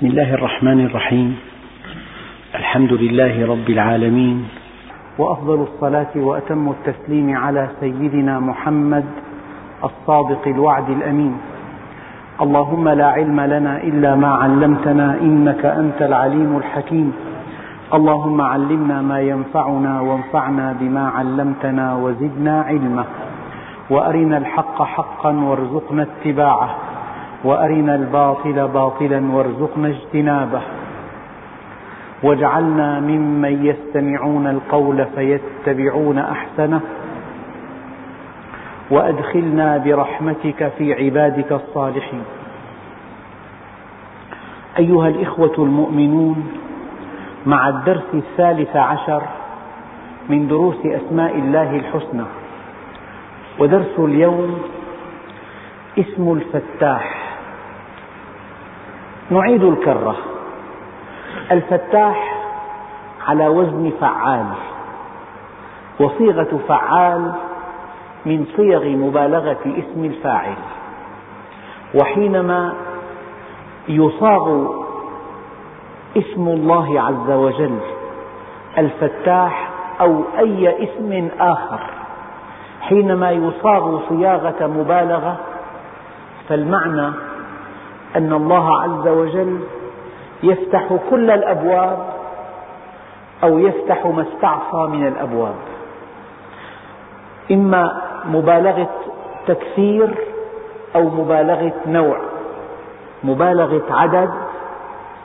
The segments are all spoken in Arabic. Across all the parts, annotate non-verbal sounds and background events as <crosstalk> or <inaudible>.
بسم الله الرحمن الرحيم. الحمد لله رب العالمين. وأفضل الصلاة وأتم التسليم على سيدنا محمد الصادق الوعد الأمين. اللهم لا علم لنا إلا ما علمتنا إنك أنت العليم الحكيم. اللهم علمنا ما ينفعنا وانفعنا بما علمتنا وزدنا علما. وأرنا الحق حقا وارزقنا اتباعه. وأرنا الباطل باطلا وارزقنا اجتنابه. واجعلنا ممن يستمعون القول فيتبعون أحسنه. وأدخلنا برحمتك في عبادك الصالحين. أيها الإخوة المؤمنون مع الدرس الثالث عشر من دروس أسماء الله الحسنى ودرس اليوم اسم الفتاح. نعيد الكرة. الفتاح على وزن فعال. وصيغة فعال من صيغ مبالغة اسم الفاعل. وحينما يصاغ اسم الله عز وجل الفتاح أو أي اسم آخر. حينما يصاغ صياغة مبالغة فالمعنى أن الله عز وجل يفتح كل الأبواب أو يفتح ما استعصى من الأبواب. إما مبالغة تكثير أو مبالغة نوع. مبالغة عدد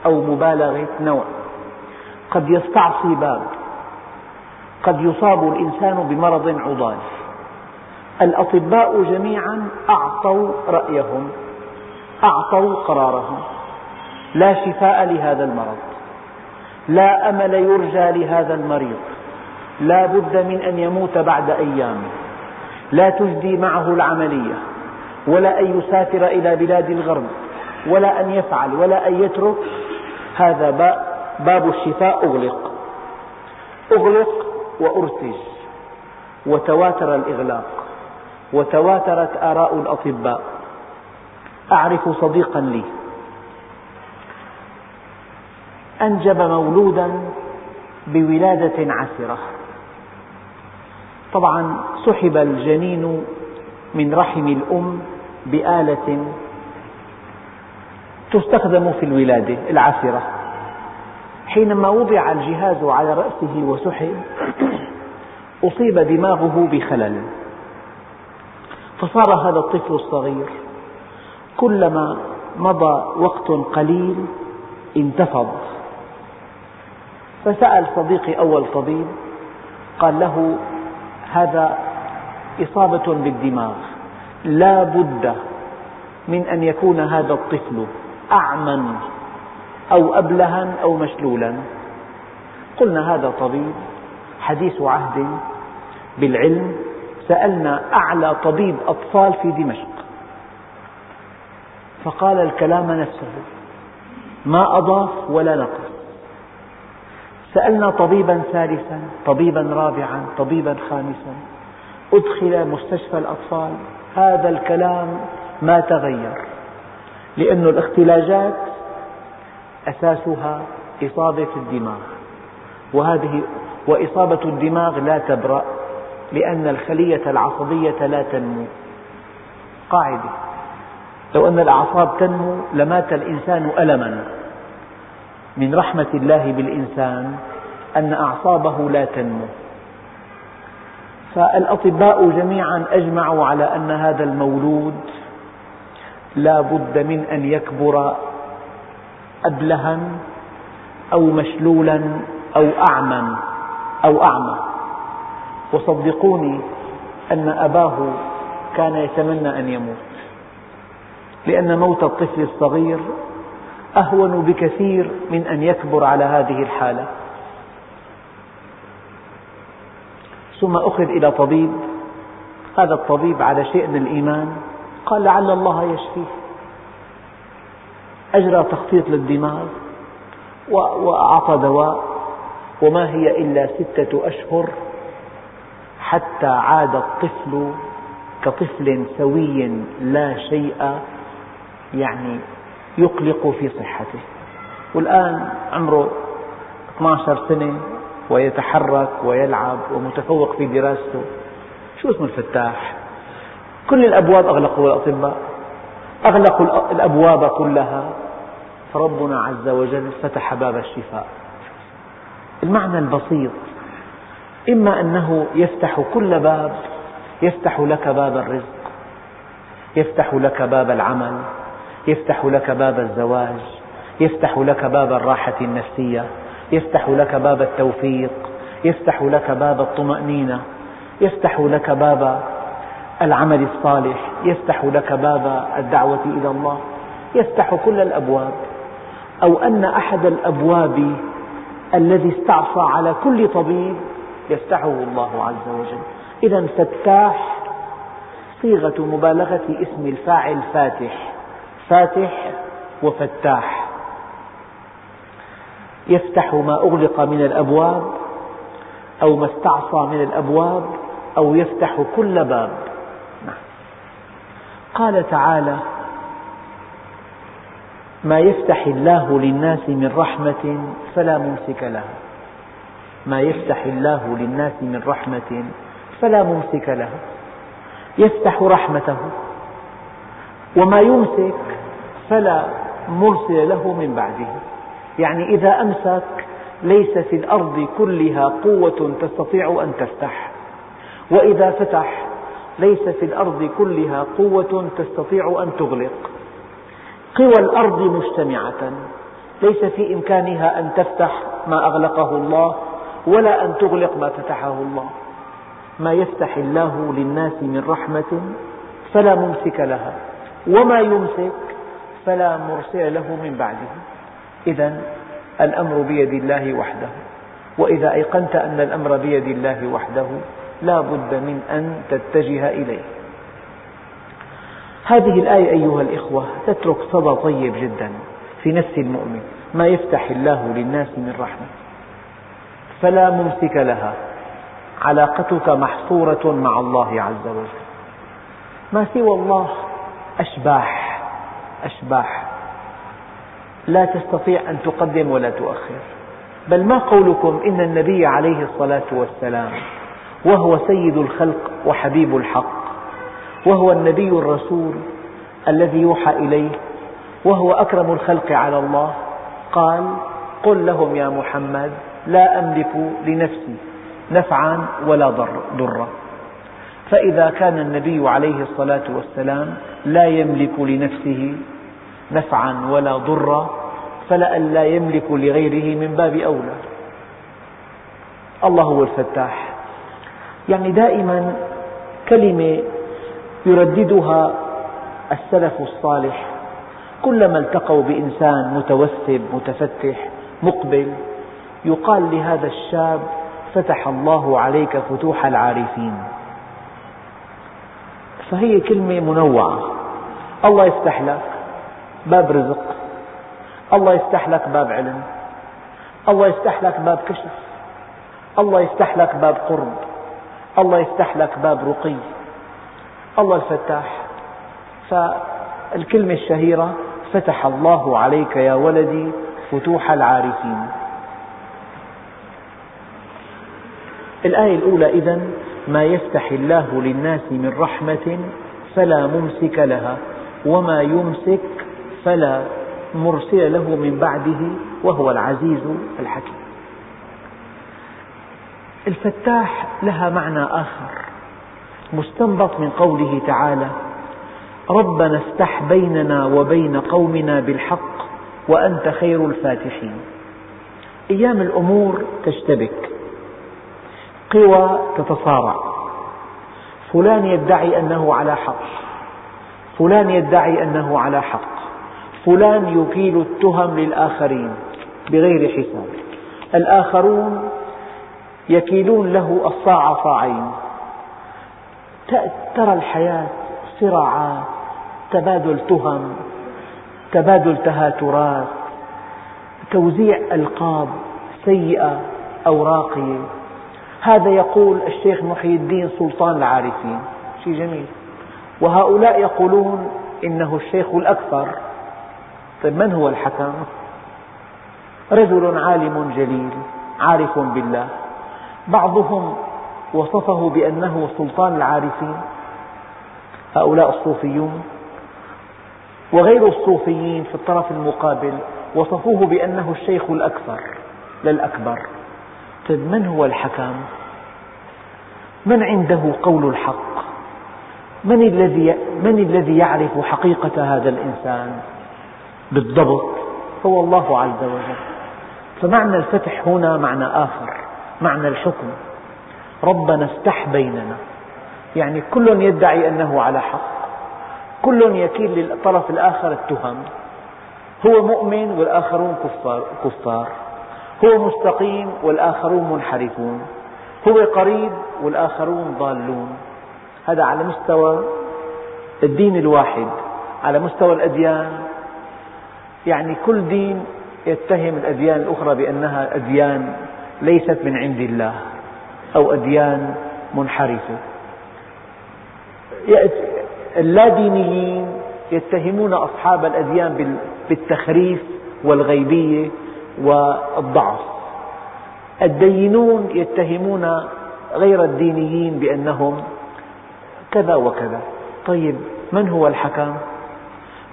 أو مبالغة نوع. قد يستعصي باب. قد يصاب الإنسان بمرض عضال. الأطباء جميعا أعطوا رأيهم. أعطوا قرارهم. لا شفاء لهذا المرض. لا أمل يرجى لهذا المريض. لا بد من أن يموت بعد أيام. لا تجدي معه العملية. ولا أن يسافر إلى بلاد الغرب. ولا أن يفعل. ولا أن يترك. هذا باب الشفاء. أغلق. أغلق وأرتج. وتواتر الإغلاق. وتواترت آراء الأطباء. أعرف صديقا لي. أنجب مولودا بولادة عسرة طبعا سحب الجنين من رحم الأم بآلة تستخدم في الولادة العسرة حينما وضع الجهاز على رأسه وسحب أصيب دماغه بخلل. فصار هذا الطفل الصغير. كلما مضى وقت قليل انتفض. فسأل صديقي أول طبيب قال له هذا إصابة بالدماغ لا بد من أن يكون هذا الطفل أعمى أو أبلها أو مشلولا. قلنا هذا طبيب حديث عهد بالعلم سألنا أعلى طبيب أطفال في دمشق. فقال الكلام نفسه ما أضاف ولا نقص. سألنا طبيبا ثالثا طبيبا رابعا طبيبا خامسا. أدخل مستشفى الأطفال. هذا الكلام ما تغير لأن الاختلاجات أساسها إصابة الدماغ. وهذه وإصابة الدماغ لا تبرأ لأن الخلية العصبية لا تنمو. قاعدة. لو أن الأعصاب تنمو لمات الإنسان ألما. من رحمة الله بالإنسان أن أعصابه لا تنمو. فالأطباء جميعا أجمعوا على أن هذا المولود لا بد من أن يكبر أبلها أو مشلولا أو أعمى أو أعمى. وصدقوني أن أباه كان يتمنى أن يموت. لأن موت الطفل الصغير أهون بكثير من أن يكبر على هذه الحالة. ثم أخذ إلى طبيب هذا الطبيب على شيء من الإيمان قال لعل الله يشفيه. أجرى تخطيط للدماغ وأعطى دواء وما هي إلا ستة أشهر حتى عاد الطفل كطفل سوي لا شيء يعني يقلق في صحته. والآن عمره 12 سنة ويتحرك ويلعب ومتفوق في دراسته. شو اسم الفتاح؟ كل الأبواب أغلقوا الأطباء أغلقوا الأبواب كلها. فربنا عز وجل فتح باب الشفاء. المعنى البسيط إما أنه يفتح كل باب يفتح لك باب الرزق يفتح لك باب العمل يفتح لك باب الزواج يفتح لك باب الراحة النفسية يفتح لك باب التوفيق يفتح لك باب الطمأنينة يفتح لك باب العمل الصالح يفتح لك باب الدعوة إلى الله يفتح كل الأبواب. أو أن أحد الأبواب الذي استعصى على كل طبيب يفتحه الله عز وجل. إذا فتاح صيغة مبالغة اسم الفاعل فاتح. فاتح وفتاح. يفتح ما أغلق من الأبواب أو ما استعصى من الأبواب أو يفتح كل باب. نعم. قال تعالى ما يفتح الله للناس من رحمة فلا ممسك لها. ما يفتح الله للناس من رحمة فلا ممسك لها. يفتح رحمته. وما يمسك فلا مرسل له من بعده. يعني إذا أمسك ليس في الأرض كلها قوة تستطيع أن تفتح. وإذا فتح ليس في الأرض كلها قوة تستطيع أن تغلق. قوى الأرض مجتمعة. ليس في إمكانها أن تفتح ما أغلقه الله ولا أن تغلق ما فتحه الله. ما يفتح الله للناس من رحمة فلا ممسك لها. وما يمسك فلا مرسل له من بعده. إذا الأمر بيد الله وحده. وإذا أيقنت أن الأمر بيد الله وحده لا بد من أن تتجه إليه. هذه الآية أيها الإخوة تترك صدى طيب جدا في نفس المؤمن ما يفتح الله للناس من رحمة. فلا ممسك لها. علاقتك محصورة مع الله عز وجل. ما سوى الله؟ أشباح. أشباح. لا تستطيع أن تقدم ولا تؤخر. بل ما قولكم إن النبي عليه الصلاة والسلام وهو سيد الخلق وحبيب الحق وهو النبي الرسول الذي يوحى إليه وهو أكرم الخلق على الله قال قل لهم يا محمد لا أملك لنفسي نفعا ولا ضرا. فإذا كان النبي عليه الصلاة والسلام لا يملك لنفسه نفعا ولا ضرا فلأن لا يملك لغيره من باب أولى. الله هو الفتاح. يعني دائما كلمة يرددها السلف الصالح. كلما التقوا بإنسان متوثب متفتح مقبل يقال لهذا الشاب فتح الله عليك فتوح العارفين. فهي كلمة منوعة. الله يفتح لك. باب رزق. الله يفتح لك باب علم. الله يفتح لك باب كشف. الله يفتح لك باب قرب. الله يفتح لك باب رقي. الله الفتاح. فالكلمة الشهيرة فتح الله عليك يا ولدي فتوح العارفين. الآية الأولى إذا ما يفتح الله للناس من رحمة فلا ممسك لها وما يمسك فلا مرسل له من بعده وهو العزيز الحكيم. الفتاح لها معنى آخر مستنبط من قوله تعالى ربنا افتح بيننا وبين قومنا بالحق وأنت خير الفاتحين. أيام الأمور تشتبك قوى تتصارع. فلان يدعي أنه على حق فلان يدعي أنه على حق. فلان يكيل التهم للآخرين بغير حساب. الآخرون يكيلون له الصاع صاعين. ترى الحياة صراعات تبادل تهم تبادل تهاترات توزيع ألقاب سيئة أو راقية هذا يقول الشيخ محي الدين سلطان العارفين. شيء جميل. وهؤلاء يقولون إنه الشيخ الأكثر. طيب من هو الحكم؟ رجل عالم جليل عارف بالله. بعضهم وصفه بأنه سلطان العارفين هؤلاء الصوفيون. وغير الصوفيين في الطرف المقابل وصفوه بأنه الشيخ الأكثر للأكبر. طيب من هو الحكم؟ من عنده قول الحق؟ من الذي من الذي يعرف حقيقة هذا الإنسان؟ بالضبط؟ هو الله عز وجل، فمعنى الفتح هنا معنى آخر، معنى الحكم، ربنا افتح بيننا، يعني كل يدعي أنه على حق، كل يكيل للطرف الآخر التهم، هو مؤمن والآخرون كفار, كفار. هو مستقيم والآخرون منحرفون. هو قريب والآخرون ضالون. هذا على مستوى الدين الواحد على مستوى الأديان يعني كل دين يتهم الأديان الأخرى بأنها أديان ليست من عند الله أو أديان منحرفة. اللادينيين يتهمون أصحاب الأديان بالتخريف والغيبية والضعف. الدينون يتهمون غير الدينيين بأنهم كذا وكذا. طيب من هو الحكم؟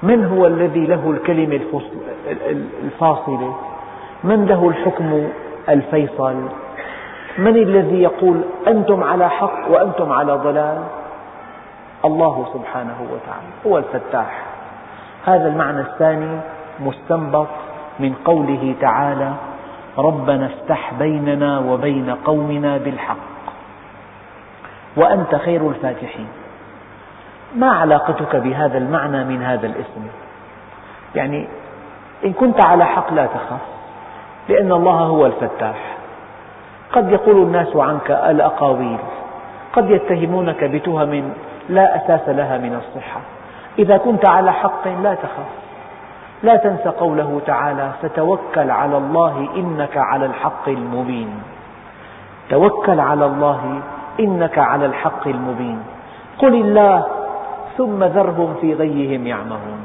من هو الذي له الكلمة الفاصلة؟ من له الحكم الفيصل؟ من الذي يقول أنتم على حق وأنتم على ضلال؟ الله سبحانه وتعالى هو الفتاح. هذا المعنى الثاني مستنبط من قوله تعالى ربنا افتح بيننا وبين قومنا بالحق. وأنت خير الفاتحين. ما علاقتك بهذا المعنى من هذا الاسم؟ يعني إن كنت على حق لا تخف لأن الله هو الفتاح. قد يقول الناس عنك الأقاويل قد يتهمونك بتهم لا أساس لها من الصحة. إذا كنت على حق لا تخف لا تنس قوله تعالى فتوكل على الله إنك على الحق المبين. توكل على الله إنك على الحق المبين. قل الله ثم ذرهم في غيهم يعمهون.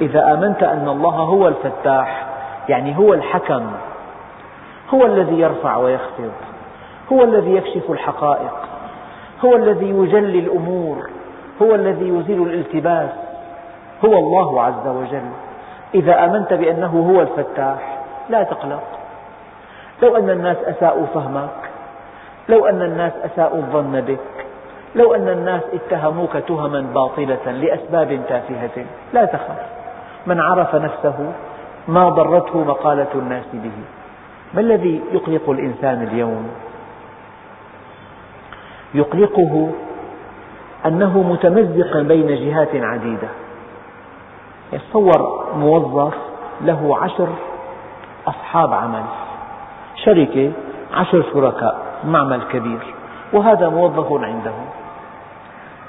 إذا آمنت أن الله هو الفتاح يعني هو الحكم هو الذي يرفع ويخفض هو الذي يكشف الحقائق هو الذي يجلي الأمور هو الذي يزيل الالتباس هو الله عز وجل. إذا آمنت بأنه هو الفتاح لا تقلق. لو أن الناس أساءوا فهمك لو أن الناس أساءوا الظن بك لو أن الناس اتهموك تهما باطلة لأسباب تافهة لا تخف من عرف نفسه ما ضرته مقالة الناس به. ما الذي يقلق الإنسان اليوم؟ يقلقه أنه متمزق بين جهات عديدة. يتصور موظف له عشر أصحاب عمل شركة عشر شركاء معمل كبير وهذا موظف عنده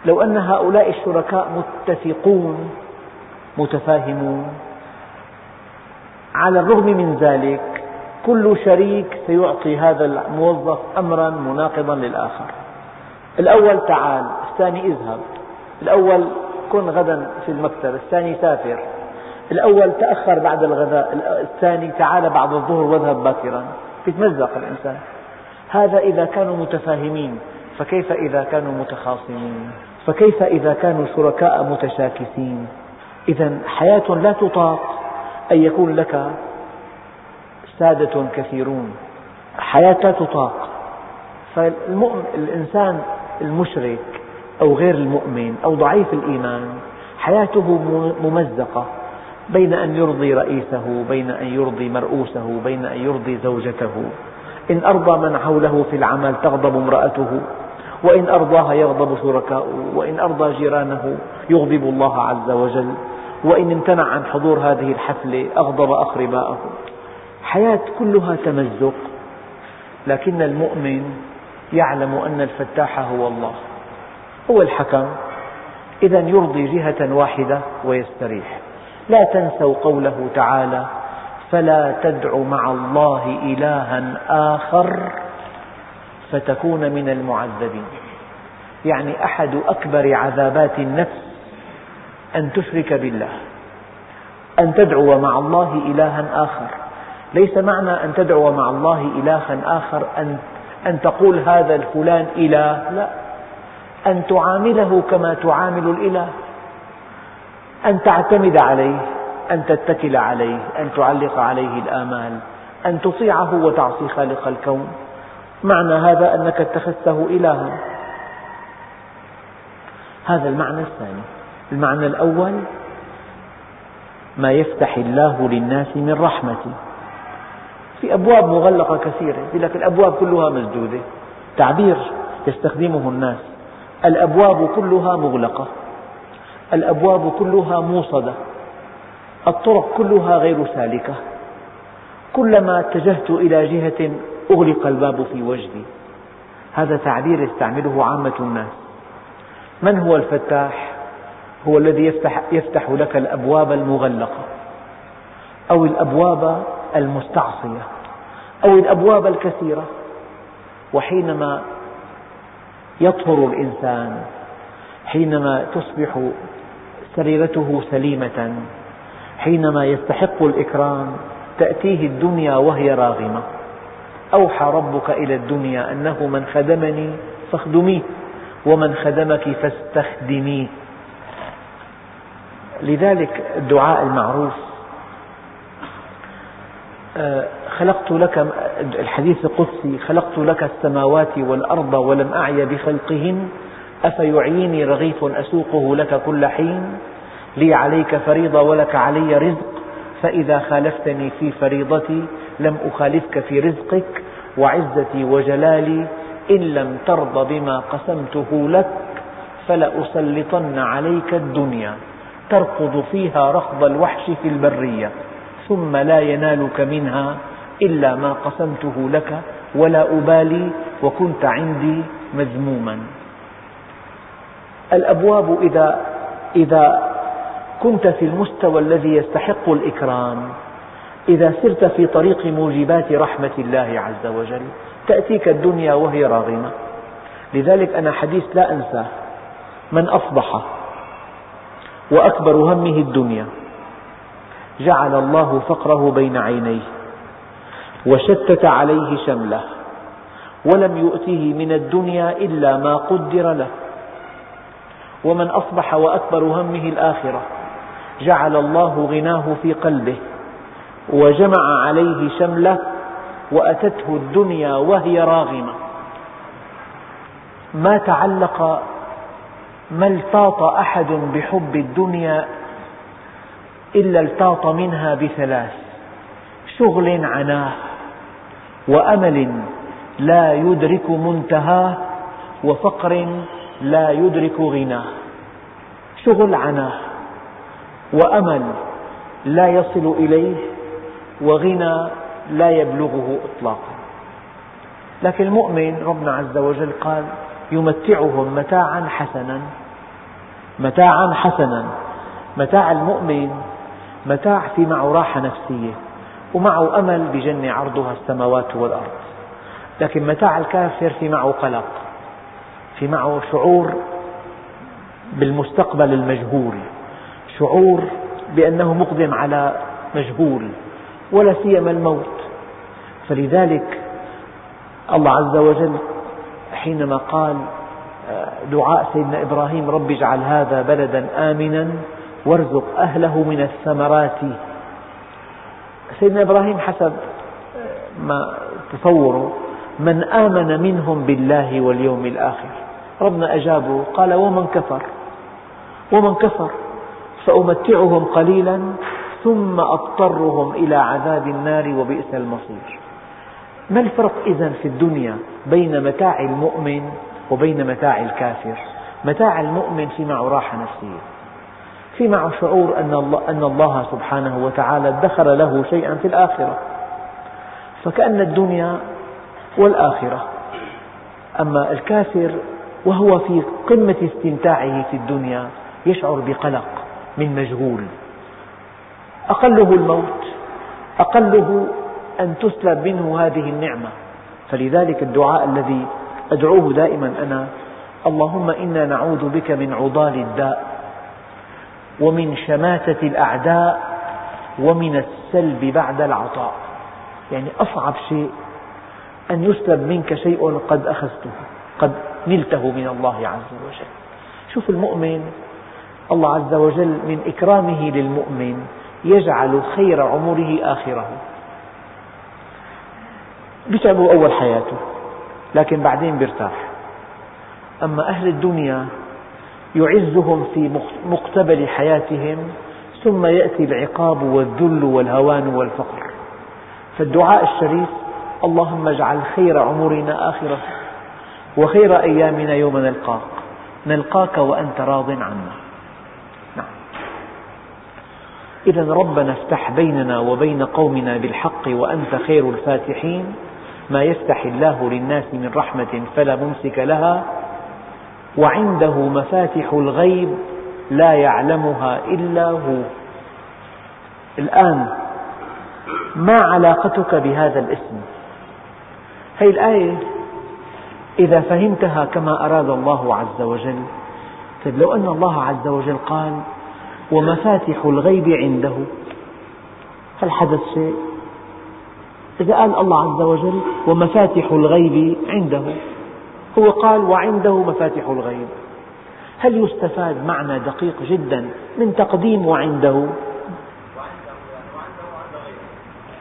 لو أن هؤلاء الشركاء متفقون متفاهمون على الرغم من ذلك كل شريك سيعطي هذا الموظف أمرا مناقضا للآخر. الأول تعال الثاني اذهب. الأول كن غدا في المكتب الثاني سافر. الأول تأخر بعد الغداء الثاني تعال بعد الظهر واذهب باكرا. يتمزق الإنسان. هذا إذا كانوا متفاهمين فكيف إذا كانوا متخاصمين؟ فكيف إذا كانوا شركاء متشاكسين؟ إذا حياة لا تطاق أن يكون لك سادة كثيرون. حياة لا تطاق. فالإنسان المشرك أو غير المؤمن أو ضعيف الإيمان حياته ممزقة. بين أن يرضي رئيسه بين أن يرضي مرؤوسه بين أن يرضي زوجته. إن أرضى من حوله في العمل تغضب امرأته. وإن أرضاها يغضب شركاؤه وإن أرضى جيرانه يغضب الله عز وجل وإن امتنع عن حضور هذه الحفلة أغضب أقرباءه حياة كلها تمزق لكن المؤمن يعلم أن الفتاح هو الله. هو الحكم. إذا يرضي جهة واحدة ويستريح. لا تنسوا قوله تعالى فلا تدع مع الله إلها آخر فتكون من المعذبين. يعني أحد أكبر عذابات النفس أن تشرك بالله أن تدعو مع الله إلها آخر. ليس معنى أن تدعو مع الله إلها آخر أن, أن تقول هذا الفلان إله لا. أن تعامله كما تعامل الإله أن تعتمد عليه أن تتكل عليه أن تعلق عليه الآمال أن تطيعه وتعصي خالق الكون. معنى هذا أنك اتخذته إلها. هذا المعنى الثاني. المعنى الأول ما يفتح الله للناس من رحمة في أبواب مغلقة كثيرة يقول لك الأبواب كلها مسدودة. تعبير يستخدمه الناس. الأبواب كلها مغلقة. الأبواب كلها موصدة. الطرق كلها غير سالكة. كلما اتجهت إلى جهة أغلق الباب في وجهي هذا تعبير يستعمله عامة الناس. من هو الفتاح؟ هو الذي يفتح, يفتح لك الأبواب المغلقة أو الأبواب المستعصية أو الأبواب الكثيرة. وحينما يطهر الإنسان حينما تصبح سريرته سليمة حينما يستحق الإكرام تأتيه الدنيا وهي راغمة. أوحى ربك إلى الدنيا أنه من خدمني فاخدميه ومن خدمك فاستخدميه. لذلك الدعاء المعروف آه، خلقت لك الحديث القدسي خلقت لك السماوات والأرض ولم أعي بخلقهن أفيعيني رغيف أسوقه لك كل حين لي عليك فريضة ولك علي رزق فإذا خالفتني في فريضتي لم أخالفك في رزقك وعزتي وجلالي إن لم ترض بما قسمته لك فلأسلطن عليك الدنيا تركض فيها ركض الوحش في البرية ثم لا ينالك منها إلا ما قسمته لك ولا أبالي وكنت عندي مذموما. الأبواب إذا, إذا كنت في المستوى الذي يستحق الإكرام إذا سرت في طريق موجبات رحمة الله عز وجل تأتيك الدنيا وهي راغمة. لذلك أنا حديث لا أنساه. من أصبح وأكبر همه الدنيا جعل الله فقره بين عينيه وشتت عليه شمله ولم يؤته من الدنيا إلا ما قدر له. ومن أصبح وأكبر همه الآخرة جعل الله غناه في قلبه وجمع عليه شمله وأتته الدنيا وهي راغمة. ما تعلق ما التاط أحد بحب الدنيا إلا التاط منها بثلاث شغل عناه وأمل لا يدرك منتهاه وفقر لا يدرك غناه. شغل عناه وأمل لا يصل إليه وغنى لا يبلغه إطلاقا. لكن المؤمن ربنا عز وجل قال يمتعهم متاعا حسنا متاعا حسنا متاع المؤمن متاع في معه راحة نفسية ومعه أمل بجنة عرضها السماوات والأرض. لكن متاع الكافر في معه قلق في معه شعور بالمستقبل المجهول شعور بأنه مقدم على مجهول. ولا سيما الموت. فلذلك الله عز وجل حينما قال آه، دعاء سيدنا إبراهيم رب اجعل هذا بلدا آمنا وارزق أهله من الثمرات. سيدنا إبراهيم حسب آه، ما تصوره من آمن منهم بالله واليوم الآخر. ربنا أجابه قال ومن كفر. ومن كفر فأمتعهم قليلا ثم أضطرهم إلى عذاب النار وبئس المصير. ما الفرق إذا في الدنيا بين متاع المؤمن وبين متاع الكافر؟ متاع المؤمن في معه راحة نفسية في معه شعور أن الله, أن الله سبحانه وتعالى ادخر له شيئا في الآخرة. فكأن الدنيا والآخرة. أما الكافر وهو في قمة استمتاعه في الدنيا يشعر بقلق من مجهول. أقله الموت أقله أن تسلب منه هذه النعمة. فلذلك الدعاء الذي أدعوه دائما أنا اللهم إنا نعوذ بك من عضال الداء ومن شماتة الأعداء ومن السلب بعد العطاء. يعني أصعب شيء أن يسلب منك شيء قد أخذته قد نلته من الله عز وجل. شوف المؤمن الله عز وجل من إكرامه للمؤمن. يجعل خير عمره آخره. بيتعبوا أول حياته لكن بعدين بيرتاح. أما أهل الدنيا يعزهم في مقتبل حياتهم ثم يأتي العقاب والذل والهوان والفقر. فالدعاء الشريف اللهم اجعل خير عمرنا آخرة وخير أيامنا يوم نلقاك. نلقاك وأنت راض عنا. إذا ربنا افتح بيننا وبين قومنا بالحق وأنت خير الفاتحين ما يفتح الله للناس من رحمة فلا ممسك لها وعنده مفاتح الغيب لا يعلمها إلا هو. الآن ما علاقتك بهذا الاسم؟ هذه الآية إذا فهمتها كما أراد الله عز وجل. طيب لو أن الله عز وجل قال ومفاتح الغيب عنده. هل حدث شيء؟ إذا قال الله عز وجل ومفاتح الغيب عنده هو قال وعنده مفاتح الغيب. هل يستفاد معنى دقيق جدا من تقديم وعنده؟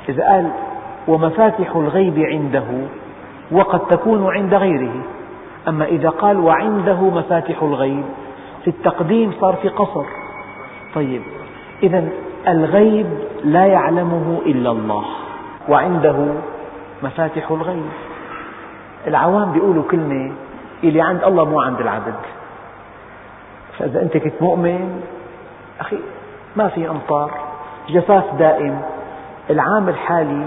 إذا قال ومفاتح الغيب عنده وقد تكون عند غيره. أما إذا قال وعنده مفاتح الغيب في التقديم صار في قصر. طيب إذا الغيب لا يعلمه إلا الله وعنده مفاتح الغيب. العوام بيقولوا كلمة اللي عند الله مو عند العبد. فإذا أنت كنت مؤمن أخي ما في أمطار جفاف دائم. العام الحالي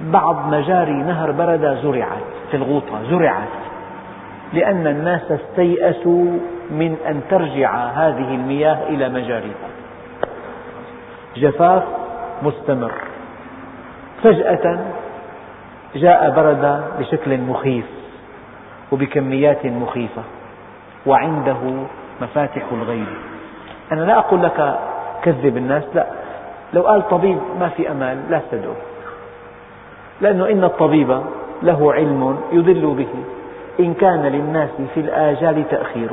بعض مجاري نهر بردة زرعت في الغوطة زرعت لأن الناس استيأسوا من أن ترجع هذه المياه إلى مجاريها. جفاف مستمر. فجأة جاء بردة بشكل مخيف وبكميات مخيفة وعنده مفاتح الغيب. أنا لا أقول لك كذب الناس لا. لو قال طبيب ما في أمل لا تدعو لأنه إن الطبيب له علم يضل به إن كان للناس في الآجال تأخير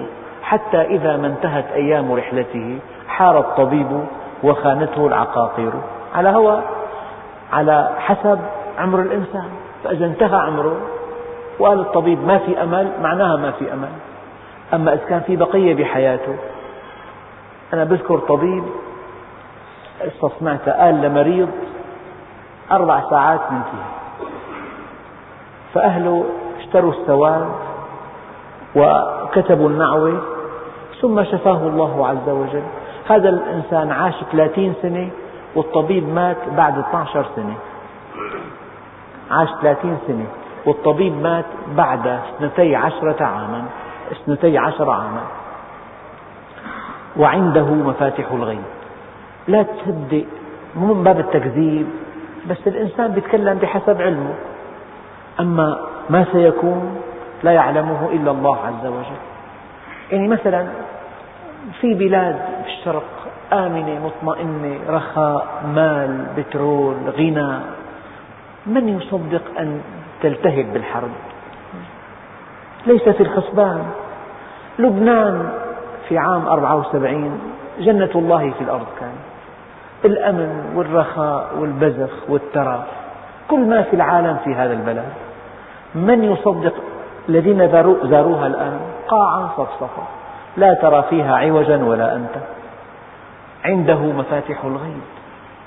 حتى إذا ما انتهت أيام رحلته حار الطبيب وخانته العقاقير. على هو على حسب عمر الإنسان. فإذا انتهى عمره وقال الطبيب ما في أمل معناها ما في أمل. أما إذا كان في بقية بحياته. أنا بذكر طبيب استصنعت قال لمريض أربع ساعات ننتهي فأهله اشتروا السواد وكتبوا النعوة ثم شفاه الله عز وجل. هذا الإنسان عاش 30 سنة والطبيب مات بعد 12 سنة. عاش 30 سنة والطبيب مات بعد اثنتي عشرة عاما. اثنتي عشر عاما. وعنده مفاتح الغيب. لا تصدق مو من باب التكذيب بس الإنسان يتكلم بحسب علمه. أما ما سيكون لا يعلمه إلا الله عز وجل. يعني مثلا في بلاد في الشرق آمنة مطمئنة رخاء مال بترول غنى من يصدق أن تلتهب بالحرب؟ ليس في الحسبان. لبنان في عام 74 جنة الله في الأرض كان. الأمن والرخاء والبزخ والترف كل ما في العالم في هذا البلد. من يصدق الذين زاروها الآن؟ قاعا صفصفا لا ترى فيها عوجا ولا أنت. عنده مفاتح الغيب.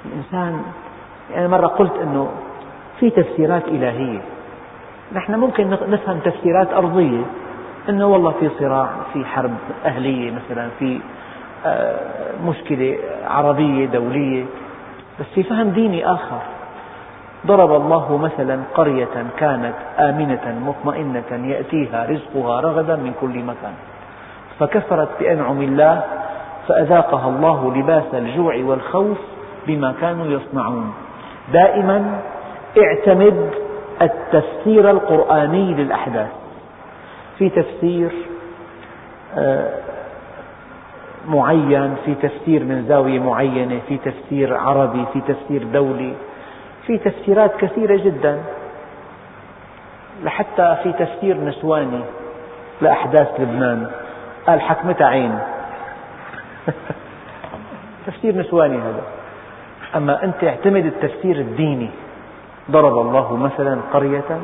الإنسان يعني مرة قلت أنه في تفسيرات إلهية. نحن ممكن نفهم تفسيرات أرضية. أنه والله في صراع في حرب أهلية مثلا في آه، مشكلة عربية دولية. بس في فهم ديني آخر. ضرب الله مثلا قرية كانت آمنة مطمئنة يأتيها رزقها رغدا من كل مكان. فكفرت بأنعم الله فأذاقها الله لباس الجوع والخوف بما كانوا يصنعون. دائما اعتمد التفسير القرآني للأحداث. في تفسير آه، معين في تفسير من زاوية معينة في تفسير عربي في تفسير دولي. في تفسيرات كثيرة جدا لحتى في تفسير نسواني لأحداث لبنان. قال حكمتها عين. <laughs> تفسير نسواني هذا. أما أنت اعتمد التفسير الديني ضرب الله مثلا قرية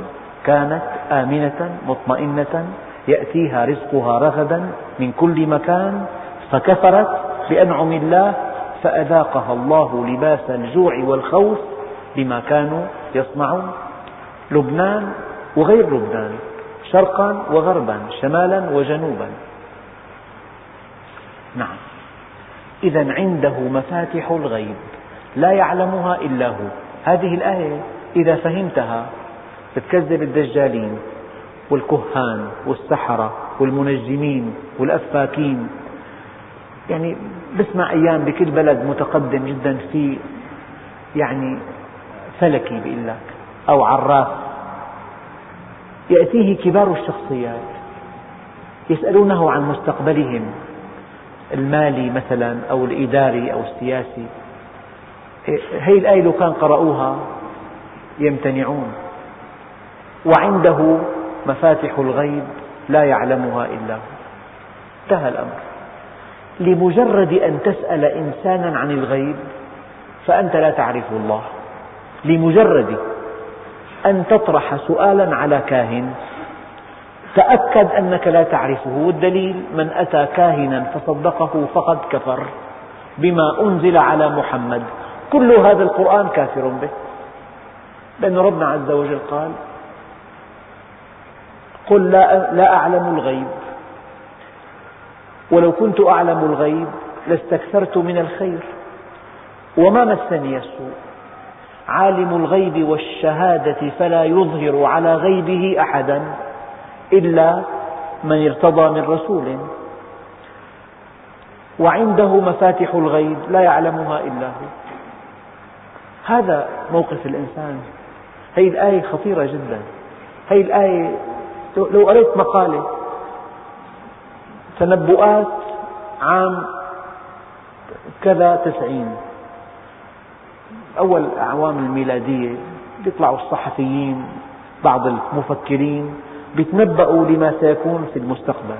كانت آمنة مطمئنة يأتيها رزقها رغدا من كل مكان فكفرت بأنعم الله فأذاقها الله لباس الجوع والخوف بما كانوا يصنعون. لبنان وغير لبنان شرقا وغربا شمالا وجنوبا. نعم. إذا عنده مفاتح الغيب لا يعلمها إلا هو. هذه الآية إذا فهمتها تكذب الدجالين والكهان والسحرة والمنجمين والأفاكين. يعني بسمع أيام بكل بلد متقدم جدا في يعني فلكي بيقول لك أو عراف. يأتيه كبار الشخصيات يسألونه عن مستقبلهم المالي مثلا أو الإداري أو السياسي. هذه الآية لو كان قرأوها يمتنعون. وعنده مفاتح الغيب لا يعلمها إلا هو. انتهى الأمر. لمجرد أن تسأل إنسانا عن الغيب فأنت لا تعرف الله. لمجرد أن تطرح سؤالا على كاهن تأكد أنك لا تعرفه. والدليل من أتى كاهنا فصدقه فقد كفر بما أنزل على محمد. كل هذا القرآن كافر به. لأن ربنا عز وجل قال قل لا, لا أعلم الغيب. ولو كنت أعلم الغيب لاستكثرت من الخير. وما مسني السوء. عالم الغيب والشهادة فلا يظهر على غيبه أحدا إلا من ارتضى من رسول. وعنده مفاتح الغيب لا يعلمها إلا هو. هذا موقف الإنسان. هذه الآية خطيرة جدا. هذه الآية لو قرأت مقالة تنبؤات عام كذا تسعين. أول الأعوام الميلادية يطلعوا الصحفيين بعض المفكرين يتنبأوا لما سيكون في المستقبل.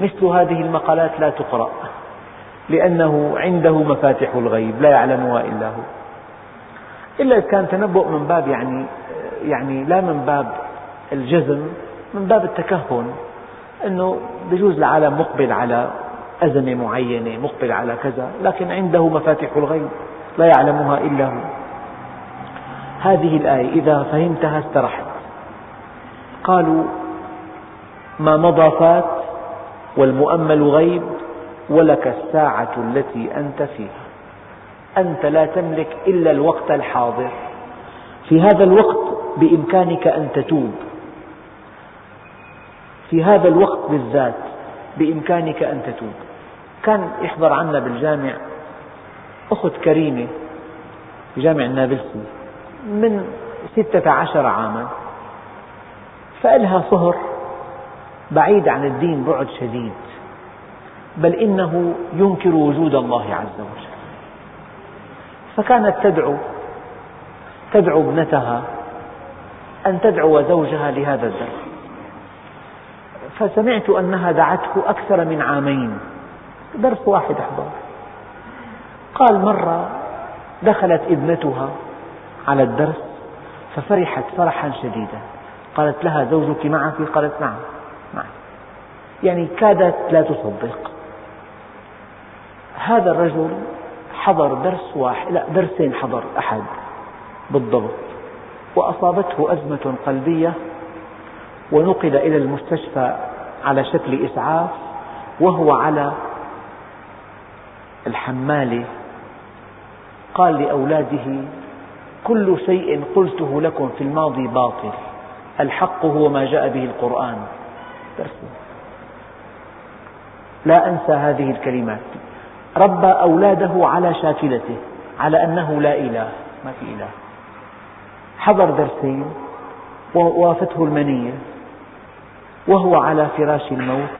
مثل هذه المقالات لا تقرأ لأنه عنده مفاتح الغيب لا يعلمها إلا هو. إلا إذا كان تنبؤ من باب يعني يعني لا من باب الجزم من باب التكهن أنه بجوز العالم مقبل على أزمة معينة مقبل على كذا لكن عنده مفاتيح الغيب. لا يعلمها إلا هو. هذه الآية إذا فهمتها استرحت. قالوا ما مضى فات والمؤمل غيب ولك الساعة التي أنت فيها. أنت لا تملك إلا الوقت الحاضر. في هذا الوقت بإمكانك أن تتوب. في هذا الوقت بالذات بإمكانك أن تتوب. كان يحضر عنا بالجامع أخت كريمة في جامع النابلسي من ستة عشر عاما فإلها صهر بعيد عن الدين بعد شديد بل إنه ينكر وجود الله عز وجل. فكانت تدعو تدعو ابنتها أن تدعو زوجها لهذا الدرس. فسمعت أنها دعته أكثر من عامين درس واحد أحضر. قال مرة دخلت ابنتها على الدرس ففرحت فرحا شديدا. قالت لها زوجك معك؟ قالت نعم معي يعني كادت لا تصدق. هذا الرجل حضر درس واحد لا درسين حضر أحد بالضبط. وأصابته أزمة قلبية ونقل إلى المستشفى على شكل إسعاف وهو على الحمالة قال لأولاده كل شيء قلته لكم في الماضي باطل الحق هو ما جاء به القرآن. لا أنسى هذه الكلمات. ربى أولاده على شاكلته على أنه لا إله ما في إله. حضر درسين ووافته المنية وهو على فراش الموت.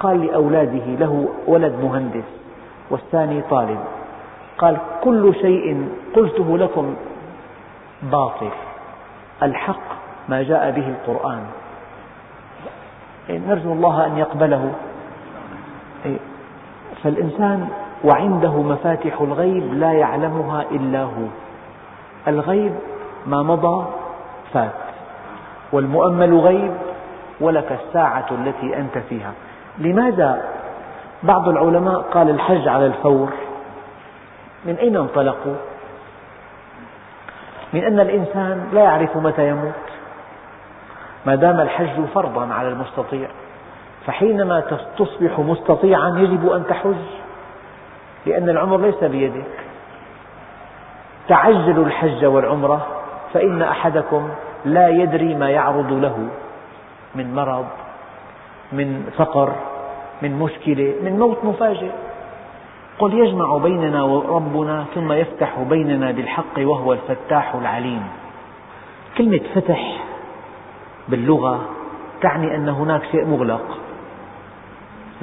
قال لأولاده له ولد مهندس والثاني طالب. قال كل شيء قلته لكم باطل. الحق ما جاء به القرآن. نرجو الله أن يقبله. فالإنسان وعنده مفاتح الغيب لا يعلمها إلا هو. الغيب ما مضى فات والمؤمل غيب ولك الساعة التي أنت فيها. لماذا بعض العلماء قال الحج على الفور؟ من أين انطلقوا؟ من أن الإنسان لا يعرف متى يموت. ما دام الحج فرضا على المستطيع فحينما تصبح مستطيعا يجب أن تحج لأن العمر ليس بيدك. تعجلوا الحج والعمرة فإن أحدكم لا يدري ما يعرض له من مرض من فقر من مشكلة من موت مفاجئ. قل يجمع بيننا ربنا ثم يفتح بيننا بالحق وهو الفتاح العليم. كلمة فتح باللغة تعني أن هناك شيء مغلق.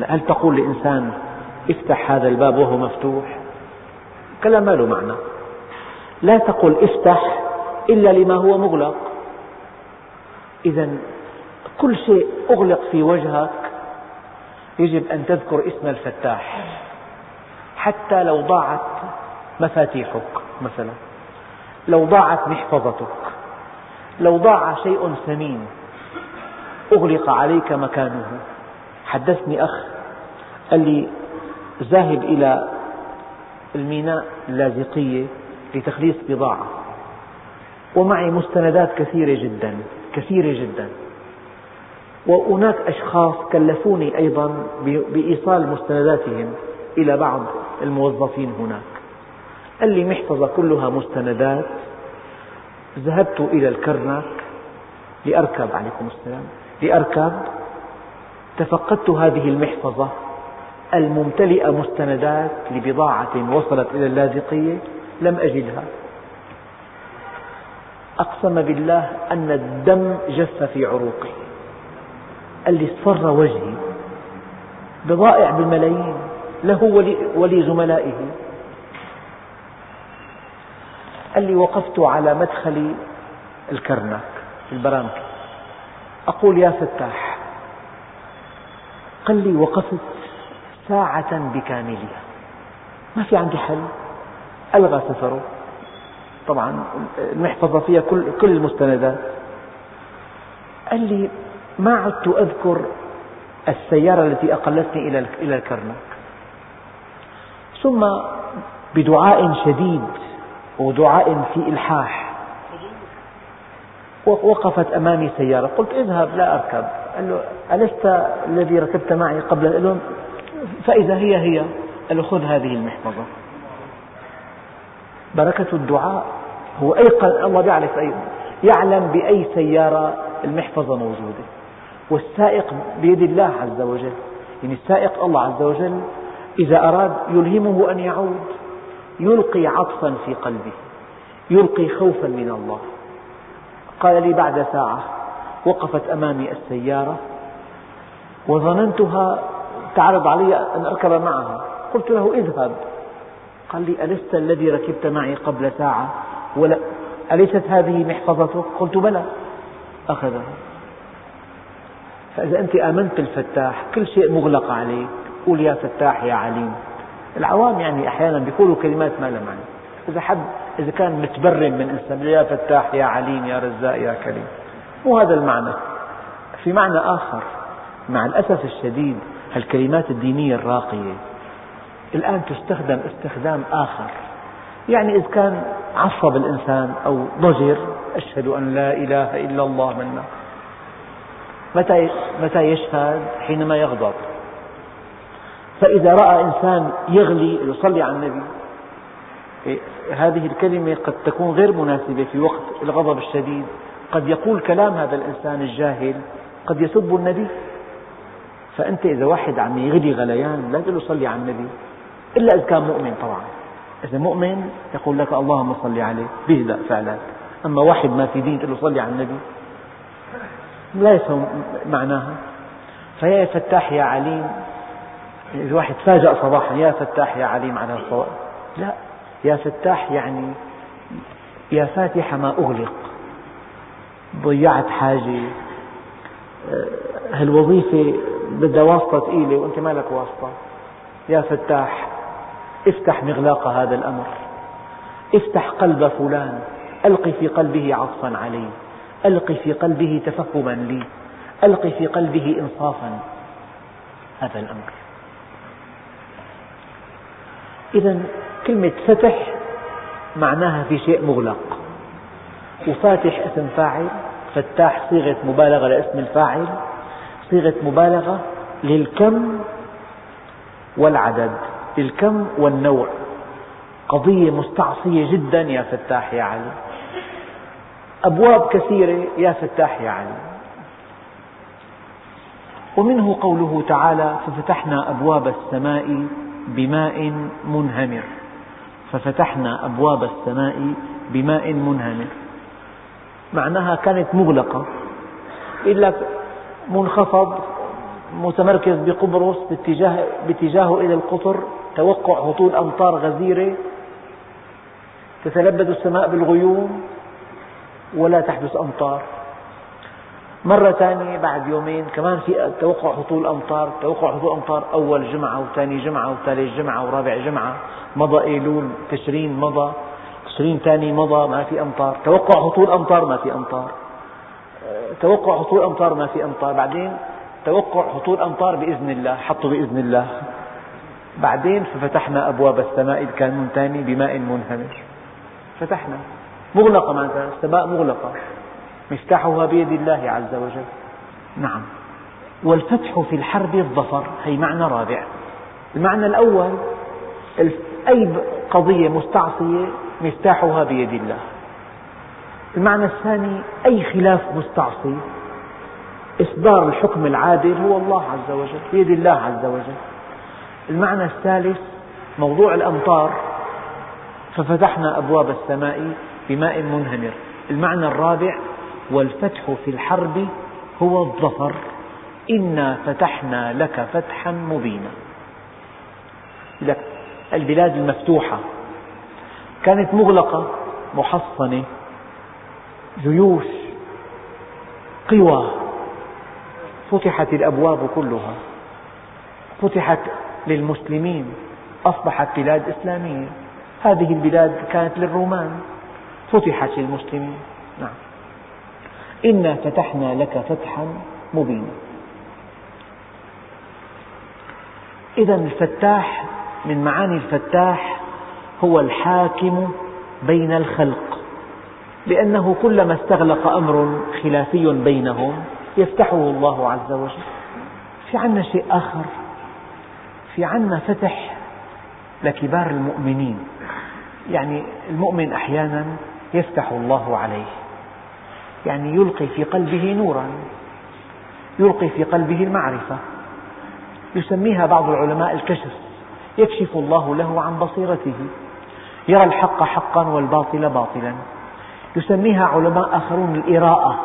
هل تقول لإنسان افتح هذا الباب وهو مفتوح؟ كلام ما له معنى. لا تقل افتح إلا لما هو مغلق. إذا كل شيء أغلق في وجهك يجب أن تذكر اسم الفتاح. حتى لو ضاعت مفاتيحك مثلا لو ضاعت محفظتك لو ضاع شيء ثمين أغلق عليك مكانه. حدثني أخ قال لي ذاهب إلى الميناء اللاذقية لتخليص بضاعة. ومعي مستندات كثيرة جدا كثيرة جدا. وهناك أشخاص كلفوني أيضا بإيصال مستنداتهم. إلى بعض الموظفين هناك. قال لي محفظة كلها مستندات. ذهبت إلى الكرنك لأركب. عليكم السلام. لأركب. تفقدت هذه المحفظة. الممتلئة مستندات لبضاعة وصلت إلى اللاذقية. لم أجدها. أقسم بالله أن الدم جف في عروقي. قال لي اصفر وجهي. بضائع بالملايين. له ولزملائه قال لي وقفت على مدخل الكرنك البرامكي أقول يا فتاح قال لي وقفت ساعة بكاملها. ما في عندي حل؟ ألغى سفره. طبعا المحفظة فيها كل, كل المستندات. قال لي ما عدت أذكر السيارة التي أقلتني إلى الكرنك. ثم بدعاء شديد ودعاء في إلحاح. وقفت أمامي سيارة. قلت اذهب لا أركب. قال له ألست الذي ركبت معي قبل؟ قال له فإذا هي هي. قال له خذ هذه المحفظة. بركة الدعاء هو أيقن الله يعرف أي يعلم بأي سيارة المحفظة موجودة. والسائق بيد الله عز وجل. يعني السائق الله عز وجل إذا أراد يلهمه أن يعود يلقي عطفا في قلبه يلقي خوفا من الله. قال لي بعد ساعة وقفت أمامي السيارة وظننتها تعرض علي أن أركب معها. قلت له اذهب. قال لي ألست الذي ركبت معي قبل ساعة؟ ولا. أليست هذه محفظتك قلت بلى. أخذها فإذا أنت آمنت بالفتاح كل شيء مغلق عليك. قول يا فتاح يا عليم. العوام يعني أحيانا بيقولوا كلمات ما لها معنى. إذا حد إذا كان متبرم من إنسان يا فتاح يا عليم يا رزاق يا كريم. مو هذا المعنى. في معنى آخر. مع الأسف الشديد الكلمات الدينية الراقية الآن تستخدم استخدام آخر. يعني إذا كان عصب الإنسان أو ضجر أشهد أن لا إله إلا الله منا. متى متى يشهد؟ حينما يغضب. فإذا رأى إنسان يغلي يصلي على النبي إيه، هذه الكلمة قد تكون غير مناسبة في وقت الغضب الشديد. قد يقول كلام هذا الإنسان الجاهل قد يسب النبي فأنت إذا واحد عم يغلي غليان لا تقول له صلي على النبي إلا إذا كان مؤمن طبعا. إذا مؤمن يقول لك اللهم صل عليه بيهدأ فعلا. أما واحد ما في دين تقول له صلي على النبي لا يفهم معناها. فيا فتاح يا عليم إذا واحد فاجأ صباحا يا فتاح يا عليم على الصواب. لا يا فتاح يعني يا فاتح ما أغلق. ضيعت حاجة. آه، هالوظيفة بدها واسطة ثقيلة وأنت ما لك واسطة. يا فتاح افتح مغلاق هذا الأمر. افتح قلب فلان. ألق في قلبه عطفا علي. ألق في قلبه تفهما لي. ألق في قلبه إنصافا. هذا الأمر. إذا كلمة فتح معناها في شيء مغلق. وفاتح اسم فاعل فتاح صيغة مبالغة لاسم الفاعل صيغة مبالغة للكم والعدد للكم والنوع. قضية مستعصية جدا يا فتاح يا علي. أبواب كثيرة يا فتاح يا علي. ومنه قوله تعالى ففتحنا أبواب السماء بماء منهمر. ففتحنا أبواب السماء بماء منهمر. معناها كانت مغلقة. إلا منخفض متمركز بقبرص باتجاه باتجاهه إلى القطر. توقع هطول أمطار غزيرة. تتلبد السماء بالغيوم. ولا تحدث أمطار. مرة ثانية بعد يومين كمان في توقع هطول أمطار توقع هطول أمطار أول جمعة وثاني جمعة وثالث جمعة ورابع جمعة مضى أيلول تشرين مضى تشرين ثاني مضى ما في أمطار توقع هطول أمطار ما في أمطار. توقع هطول أمطار ما في أمطار. بعدين توقع هطول أمطار بإذن الله حطوا بإذن الله. بعدين ففتحنا أبواب السماء الكانون ثاني بماء منهمر. فتحنا. مغلقة معناتها السماء مغلقة. مفتاحها بيد الله عز وجل. نعم. والفتح في الحرب الظفر هي معنى رابع. المعنى الأول أي قضية مستعصية مفتاحها بيد الله. المعنى الثاني أي خلاف مستعصي. إصدار الحكم العادل هو الله عز وجل بيد الله عز وجل. المعنى الثالث موضوع الأمطار. ففتحنا أبواب السماء بماء منهمر. المعنى الرابع والفتح في الحرب هو الظفر. إنا فتحنا لك فتحا مبينا. لك البلاد المفتوحة كانت مغلقة محصنة جيوش قوى فتحت الأبواب كلها. فتحت للمسلمين أصبحت بلاد إسلامية. هذه البلاد كانت للرومان. فتحت للمسلمين. نعم. إنا فتحنا لك فتحا مبينا. إذا الفتاح من معاني الفتاح هو الحاكم بين الخلق لأنه كلما استغلق أمر خلافي بينهم يفتحه الله عز وجل. في عنا شيء آخر في عنا فتح لكبار المؤمنين يعني المؤمن أحيانا يفتح الله عليه. يعني يلقي في قلبه نورا. يلقي في قلبه المعرفة. يسميها بعض العلماء الكشف. يكشف الله له عن بصيرته. يرى الحق حقا والباطل باطلا. يسميها علماء آخرون الإراءة.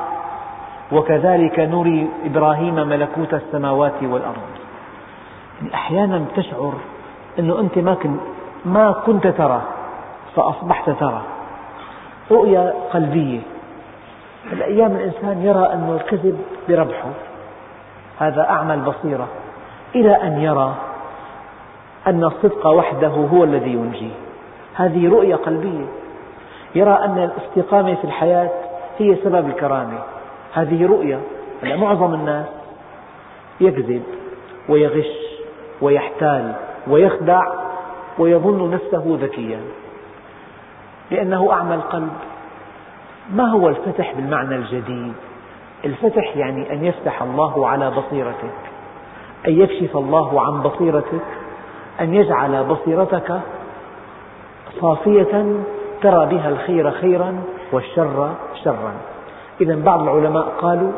وكذلك نري إبراهيم ملكوت السماوات والأرض. يعني أحيانا تشعر أنه أنت ما كنت, ما كنت ترى فأصبحت ترى. رؤية قلبية. الأيام الإنسان يرى أن الكذب بربحه هذا أعمى البصيرة. إلى أن يرى أن الصدق وحده هو الذي ينجي هذه رؤية قلبية. يرى أن الاستقامة في الحياة هي سبب الكرامة. هذه رؤية. معظم الناس يكذب ويغش ويحتال ويخدع ويظن نفسه ذكيا. لأنه أعمى القلب. ما هو الفتح بالمعنى الجديد؟ الفتح يعني أن يفتح الله على بصيرتك أن يكشف الله عن بصيرتك أن يجعل بصيرتك صافية ترى بها الخير خيرا والشر شرا. إذا بعض العلماء قالوا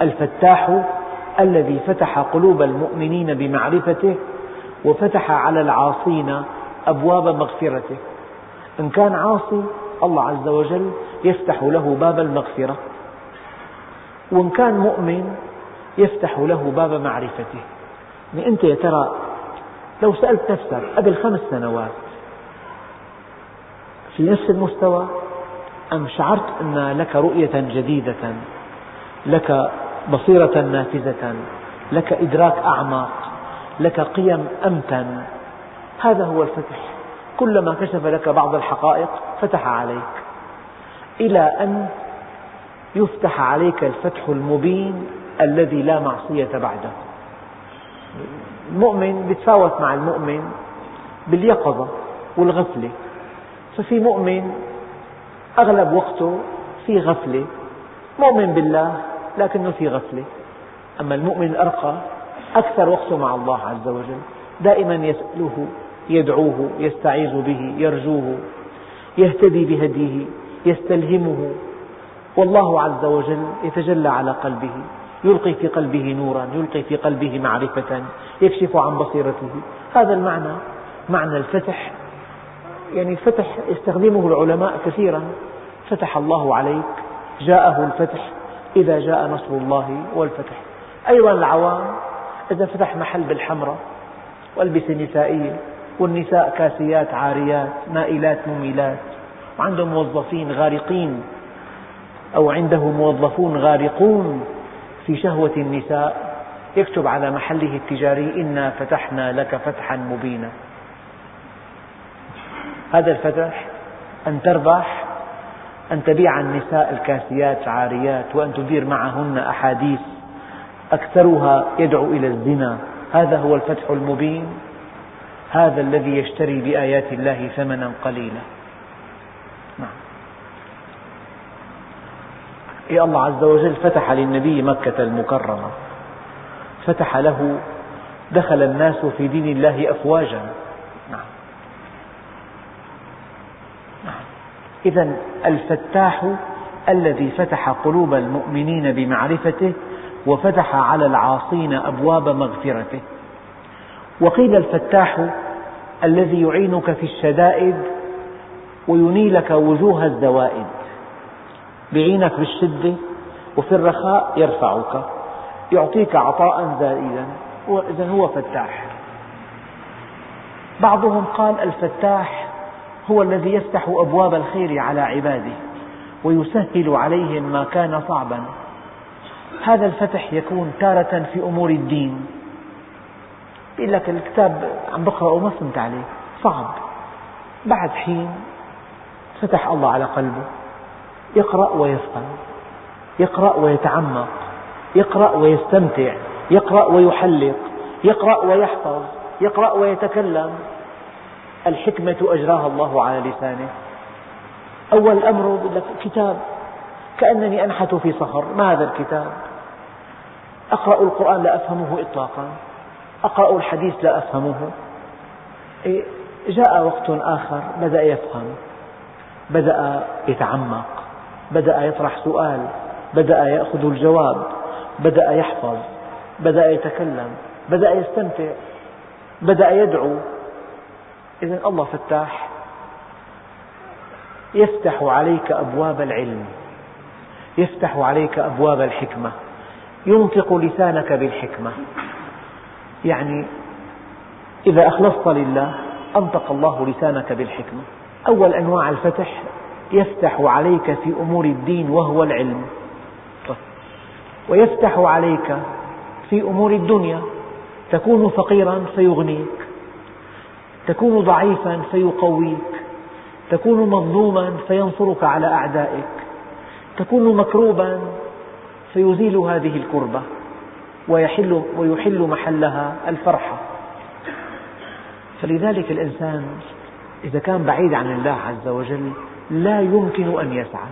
الفتاح الذي فتح قلوب المؤمنين بمعرفته وفتح على العاصين أبواب مغفرته. إن كان عاصي الله عز وجل يفتح له باب المغفرة وإن كان مؤمن يفتح له باب معرفته. يعني أنت يا ترى لو سألت نفسك قبل خمس سنوات في نفس المستوى أم شعرت أن لك رؤية جديدة لك بصيرة نافذة لك إدراك أعمق لك قيم أمتن؟ هذا هو الفتح. كلما كشف لك بعض الحقائق فتح عليك. إلى أن يفتح عليك الفتح المبين الذي لا معصية بعده. المؤمن يتفاوت مع المؤمن باليقظة والغفلة. ففي مؤمن أغلب وقته في غفلة. مؤمن بالله لكنه في غفلة. أما المؤمن الأرقى أكثر وقته مع الله عز وجل. دائما يسأله يدعوه يستعيذ به يرجوه يهتدي بهديه يستلهمه. والله عز وجل يتجلى على قلبه يلقي في قلبه نورا يلقي في قلبه معرفة يكشف عن بصيرته. هذا المعنى معنى الفتح. يعني الفتح يستخدمه العلماء كثيرا. فتح الله عليك جاءه الفتح إذا جاء نصر الله والفتح. أيضا العوام إذا فتح محل بالحمرة والبسة نسائية والنساء كاسيات عاريات مائلات مميلات. وعندهم موظفين غارقين. أو عنده موظفون غارقون في شهوة النساء. يكتب على محله التجاري إنا فتحنا لك فتحا مبينا. هذا الفتح أن تربح أن تبيع النساء الكاسيات عاريات وأن تدير معهن أحاديث. أكثرها يدعو إلى الزنا. هذا هو الفتح المبين. هذا الذي يشتري بآيات الله ثمنا قليلا. نعم. يا الله عز وجل فتح للنبي مكة المكرمة. فتح له دخل الناس في دين الله أفواجا. نعم. نعم. إذا الفتاح الذي فتح قلوب المؤمنين بمعرفته وفتح على العاصين أبواب مغفرته. وقيل الفتاح الذي يعينك في الشدائد وينيلك وجوه الزوائد. يعينك بالشدة وفي الرخاء يرفعك يعطيك عطاء زائدا إذا هو فتاح. بعضهم قال الفتاح هو الذي يفتح أبواب الخير على عباده ويسهل عليهم ما كان صعبا. هذا الفتح يكون تارة في أمور الدين. يقول لك الكتاب عم بقرأه وما فهمت عليه. صعب. بعد حين فتح الله على قلبه. يقرأ ويفهم. يقرأ ويتعمق. يقرأ ويستمتع. يقرأ ويحلق. يقرأ ويحفظ. يقرأ ويتكلم. الحكمة أجراها الله على لسانه. أول الأمر يقول لك كتاب. كأنني أنحت في صخر. ما هذا الكتاب؟ أقرأ القرآن لا أفهمه إطلاقا. أقرأ الحديث لا أفهمه. إيه، جاء وقت آخر بدأ يفهم بدأ يتعمق بدأ يطرح سؤال بدأ يأخذ الجواب بدأ يحفظ بدأ يتكلم بدأ يستمتع بدأ يدعو. إذا الله فتاح يفتح عليك أبواب العلم يفتح عليك أبواب الحكمة ينطق لسانك بالحكمة. يعني إذا أخلصت لله أنطق الله لسانك بالحكمة. أول أنواع الفتح يفتح عليك في أمور الدين وهو العلم. ويفتح عليك في أمور الدنيا. تكون فقيرا فيغنيك تكون ضعيفا فيقويك تكون مظلوما فينصرك على أعدائك. تكون مكروبا فيزيل هذه الكربة. ويحل, ويحل محلها الفرحة. فلذلك الإنسان إذا كان بعيد عن الله عز وجل لا يمكن أن يسعد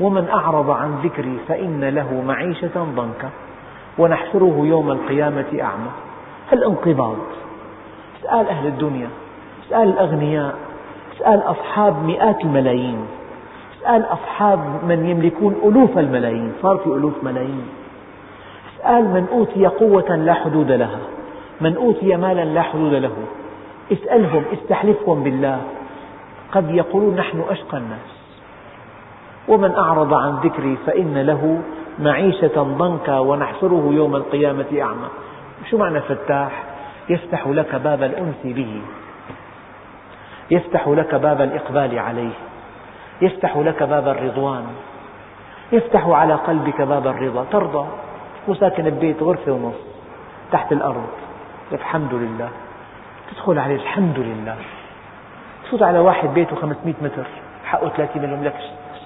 ومن أعرض عن ذكري فإن له معيشة ضنكا ونحشره يوم القيامة أعمى. الانقباض اسأل أهل الدنيا اسأل الأغنياء اسأل أصحاب مئات الملايين اسأل أصحاب من يملكون ألوف الملايين صار في ألوف ملايين. اسأل من أوتي قوة لا حدود لها من أوتي مالا لا حدود له. اسألهم استحلفهم بالله. قد يقولون نحن أشقى الناس. ومن أعرض عن ذكري فإن له معيشة ضنكا ونحشره يوم القيامة أعمى. شو معنى فتاح؟ يفتح لك باب الأنس به. يفتح لك باب الإقبال عليه. يفتح لك باب الرضوان. يفتح على قلبك باب الرضا. ترضى. وساكن ببيت غرفة ونص تحت الأرض. الحمد لله. تدخل عليه الحمد لله. تفوت على واحد بيته 500 متر حقه 30 مليون. لك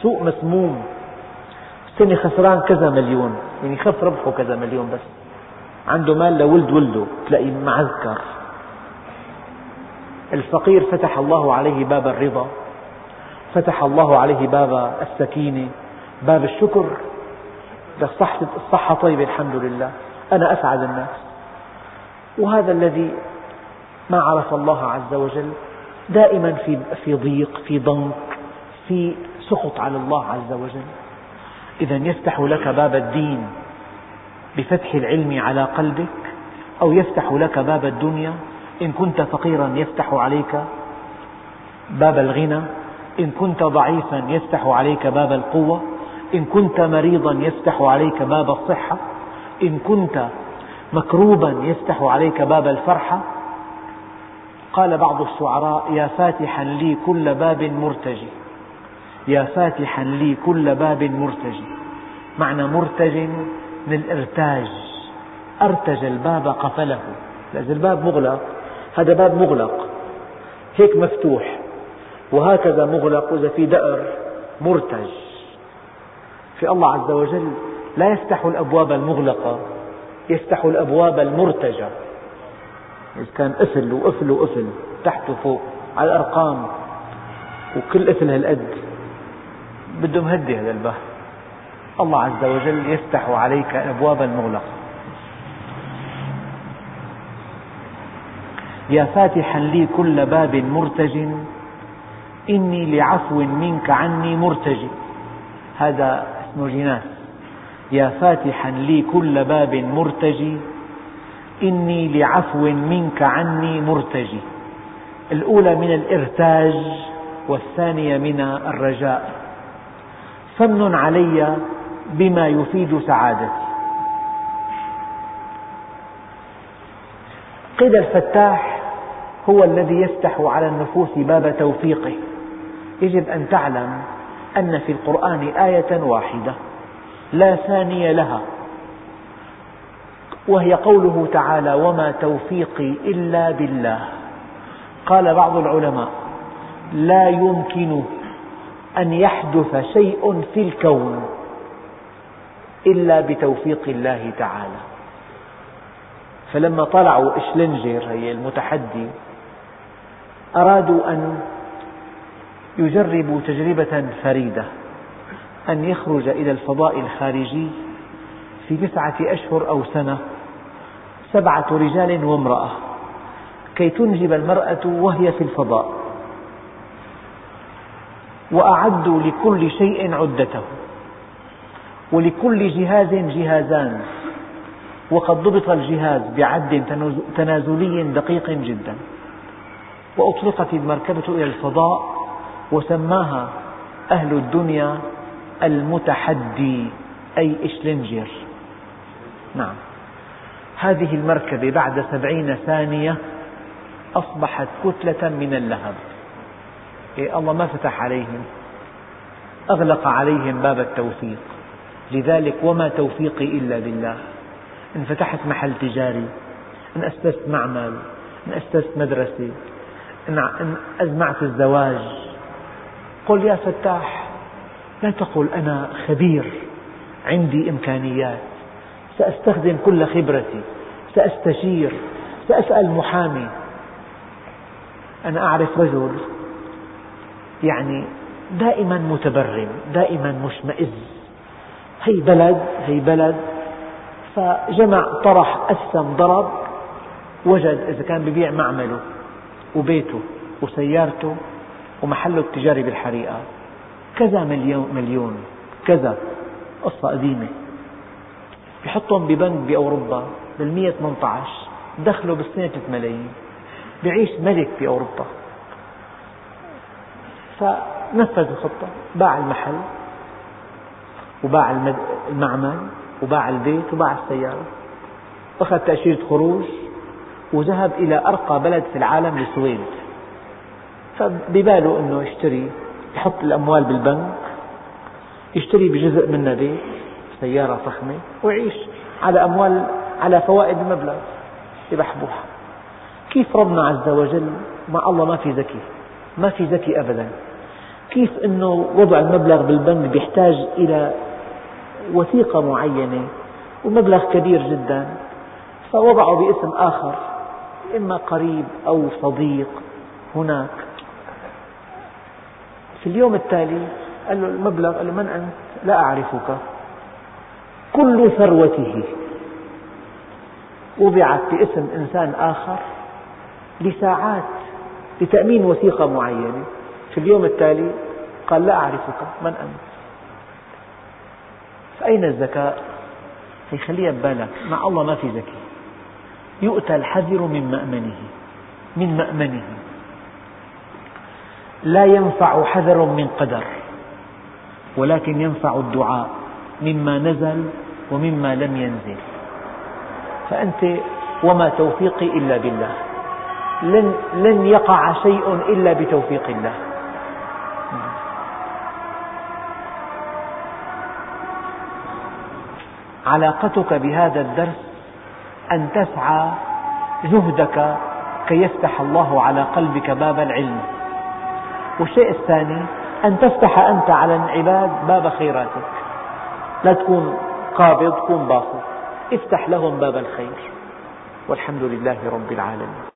سوق مسموم. السنة خسران كذا مليون. يعني خف ربحه كذا مليون بس. عنده مال لولد ولده تلاقي معذكر. الفقير فتح الله عليه باب الرضا فتح الله عليه باب السكينة باب الشكر. الصحة, الصحة طيبة الحمد لله أنا أسعد الناس. وهذا الذي ما عرف الله عز وجل دائما في في ضيق في ضنك في سخط على الله عز وجل. إذا يفتح لك باب الدين بفتح العلم على قلبك أو يفتح لك باب الدنيا إن كنت فقيرا يفتح عليك باب الغنى إن كنت ضعيفا يفتح عليك باب القوة. إن كنت مريضا يفتح عليك باب الصحة إن كنت مكروبا يفتح عليك باب الفرحة. قال بعض الشعراء يا فاتحا لي كل باب مرتجي. يا فاتحا لي كل باب مرتجي. معنى مرتج من الإرتاج. أرتج الباب قفله. إذا الباب مغلق. هذا باب مغلق. هيك مفتوح. وهكذا مغلق وإذا في دأر مرتج. في الله عز وجل لا يفتح الأبواب المغلقة يفتح الأبواب المرتجة. كان قفل وقفل وقفل تحت وفوق على الأرقام وكل قفل هالقد بده مهدي هذا الباب الله عز وجل يفتح عليك الأبواب المغلقة. يا فاتحا لي كل باب مرتج إني لعفو منك عني مرتج. هذا اسمه جناس يا فاتحا لي كل باب مرتجي إني لعفو منك عني مرتجي. الأولى من الإرتاج والثانية من الرجاء. فمن علي بما يفيد سعادتي. قيل الفتاح هو الذي يفتح على النفوس باب توفيقه. يجب أن تعلم أن في القرآن آية واحدة لا ثاني لها وهي قوله تعالى وما توفيقي إلا بالله قال بعض العلماء لا يمكن أن يحدث شيء في الكون إلا بتوفيق الله تعالى فلما طلعوا إشلنجر هي المتحدي أرادوا أن يجربوا تجربة فريدة أن يخرج إلى الفضاء الخارجي في تسعة أشهر أو سنة سبعة رجال وامرأة كي تنجب المرأة وهي في الفضاء. وأعدوا لكل شيء عدته ولكل جهاز جهازان وقد ضبط الجهاز بعد تنازلي دقيق جدا. وأطلقت المركبة إلى الفضاء وسماها أهل الدنيا المتحدي أي إشلنجر. نعم. هذه المركبة بعد سبعين ثانية أصبحت كتلة من اللهب. إيه الله ما فتح عليهم أغلق عليهم باب التوفيق لذلك وما توفيقي إلا بالله. إن فتحت محل تجاري إن أسست معمل إن أسست مدرسة إن أزمعت الزواج قل يا فتاح لا تقل أنا خبير عندي إمكانيات. سأستخدم كل خبرتي سأستشير سأسأل محامي. أنا أعرف رجل يعني دائما متبرم دائما مشمئز. هي بلد هي بلد. فجمع طرح قسم ضرب وجد إذا كان ببيع معمله وبيته وسيارته ومحله التجاري بالحريقة. كذا مليون, مليون. كذا. قصة قديمة. يحطهم ببنك بأوروبا بالمية 18 دخله بالسنة 3 ملايين بيعيش ملك بأوروبا. فنفذ الخطة. باع المحل وباع المعمل وباع البيت وباع السيارة. أخذ تأشيرة خروج وذهب إلى أرقى بلد في العالم السويد. فبباله أنه يشتري يحط الأموال بالبنك يشتري بجزء منها بيت سيارة فخمة ويعيش على أموال على فوائد المبلغ ببحبوحة كيف ربنا عز وجل مع الله ما في ذكي ما في ذكي أبدا. كيف أنه وضع المبلغ بالبنك بيحتاج إلى وثيقة معينة ومبلغ كبير جدا فوضعه باسم آخر إما قريب أو صديق هناك. في اليوم التالي قال له المبلغ قال له من أنت؟ لا أعرفك. كل ثروته وضعت باسم إنسان آخر لساعات لتأمين وثيقة معينة. في اليوم التالي قال لا أعرفك من أنت فأين الذكاء؟ هي خليها ببالك. مع الله ما في ذكي. يؤتى الحذر من مأمنه من مأمنه. لا ينفع حذر من قدر ولكن ينفع الدعاء مما نزل ومما لم ينزل. فأنت وما توفيقي إلا بالله. لن, لن يقع شيء إلا بتوفيق الله. علاقتك بهذا الدرس أن تسعى جهدك كي يفتح الله على قلبك باب العلم. والشيء الثاني أن تفتح أنت على العباد باب خيراتك. لا تكون قابض كن باسط افتح لهم باب الخير. والحمد لله رب العالمين.